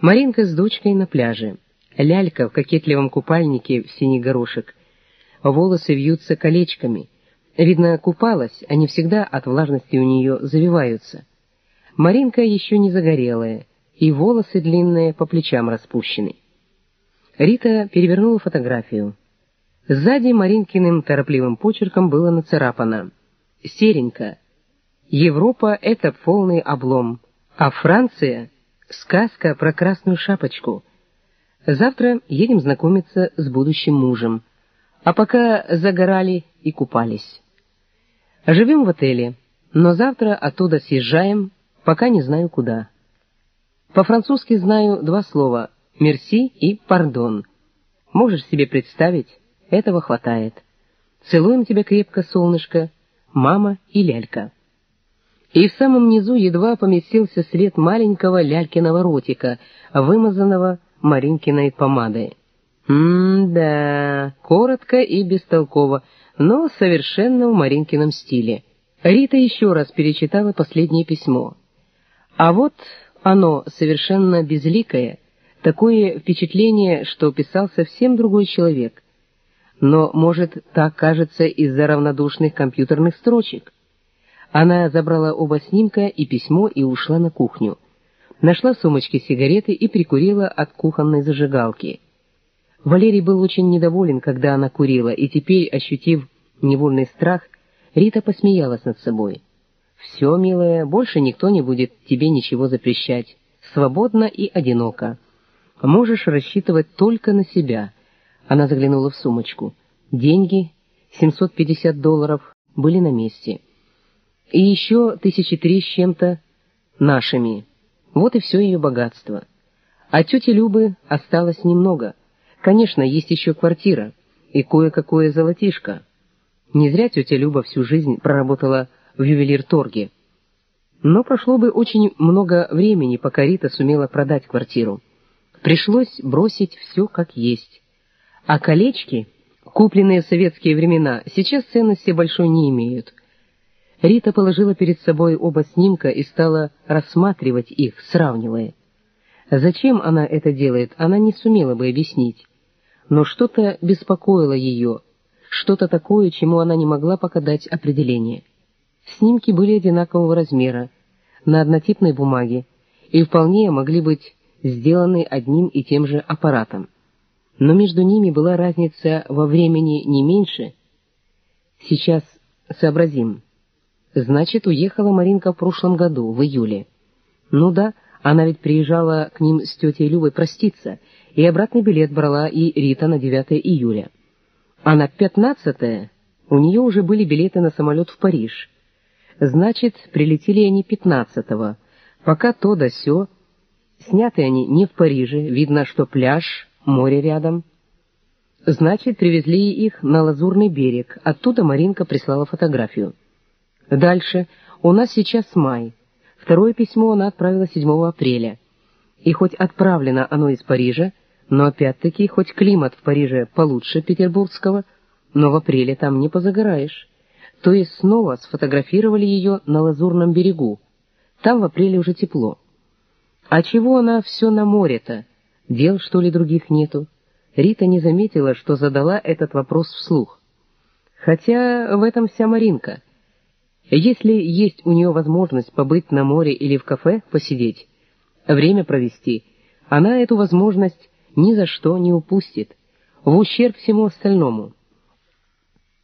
Маринка с дочкой на пляже. Лялька в кокетливом купальнике в синий горошек. Волосы вьются колечками. Видно, купалась, они всегда от влажности у нее завиваются. Маринка еще не загорелая, и волосы длинные по плечам распущены. Рита перевернула фотографию. Сзади Маринкиным торопливым почерком было нацарапано «Серенька, Европа — это полный облом, а Франция — сказка про красную шапочку. Завтра едем знакомиться с будущим мужем, а пока загорали и купались. Живем в отеле, но завтра оттуда съезжаем, пока не знаю куда. По-французски знаю два слова «мерси» и «пардон». Можешь себе представить, этого хватает. Целуем тебя крепко, солнышко, мама и лялька. И в самом низу едва поместился след маленького лялькиного ротика, вымазанного Маринкиной помадой. М-да, коротко и бестолково, но совершенно в Маринкином стиле. Рита еще раз перечитала последнее письмо. А вот оно совершенно безликое, такое впечатление, что писал совсем другой человек. Но, может, так кажется из-за равнодушных компьютерных строчек. Она забрала оба снимка и письмо и ушла на кухню. Нашла в сумочке сигареты и прикурила от кухонной зажигалки. Валерий был очень недоволен, когда она курила, и теперь, ощутив невольный страх, Рита посмеялась над собой. «Все, милая, больше никто не будет тебе ничего запрещать. Свободно и одиноко. Можешь рассчитывать только на себя». Она заглянула в сумочку. Деньги, 750 долларов, были на месте. И еще тысячи три с чем-то нашими. Вот и все ее богатство. А тети Любы осталось немного. Конечно, есть еще квартира и кое-какое золотишко. Не зря тетя Люба всю жизнь проработала в ювелир-торге. Но прошло бы очень много времени, пока Рита сумела продать квартиру. Пришлось бросить все как есть. А колечки, купленные в советские времена, сейчас ценности большой не имеют. Рита положила перед собой оба снимка и стала рассматривать их, сравнивая. Зачем она это делает, она не сумела бы объяснить. Но что-то беспокоило ее, что-то такое, чему она не могла пока дать определение. Снимки были одинакового размера, на однотипной бумаге, и вполне могли быть сделаны одним и тем же аппаратом. Но между ними была разница во времени не меньше. Сейчас сообразим. Значит, уехала Маринка в прошлом году, в июле. Ну да, она ведь приезжала к ним с тетей Любой проститься, и обратный билет брала и Рита на 9 июля. А на 15 у нее уже были билеты на самолет в Париж. Значит, прилетели они 15-го, пока то да сё. Сняты они не в Париже, видно, что пляж, море рядом. Значит, привезли их на Лазурный берег, оттуда Маринка прислала фотографию. Дальше. У нас сейчас май. Второе письмо она отправила 7 апреля. И хоть отправлено оно из Парижа, но опять-таки, хоть климат в Париже получше петербургского, но в апреле там не позагораешь. То есть снова сфотографировали ее на Лазурном берегу. Там в апреле уже тепло. А чего она все на море-то? Дел, что ли, других нету? Рита не заметила, что задала этот вопрос вслух. Хотя в этом вся Маринка — если есть у нее возможность побыть на море или в кафе, посидеть, время провести, она эту возможность ни за что не упустит, в ущерб всему остальному.